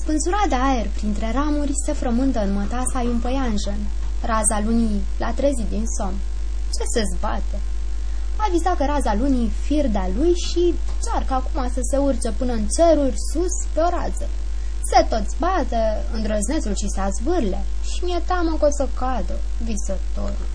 Spânzura de aer printre ramuri se frământă în mătasa un păianjen. Raza lunii l-a trezit din somn. Ce se zbate? A vizat că raza lunii fir de lui și cearcă acum să se urce până în ceruri sus pe o rază. Se tot zbate îndrăznețul și se azvârle și mi-e teamă că o să cadă, visătorul.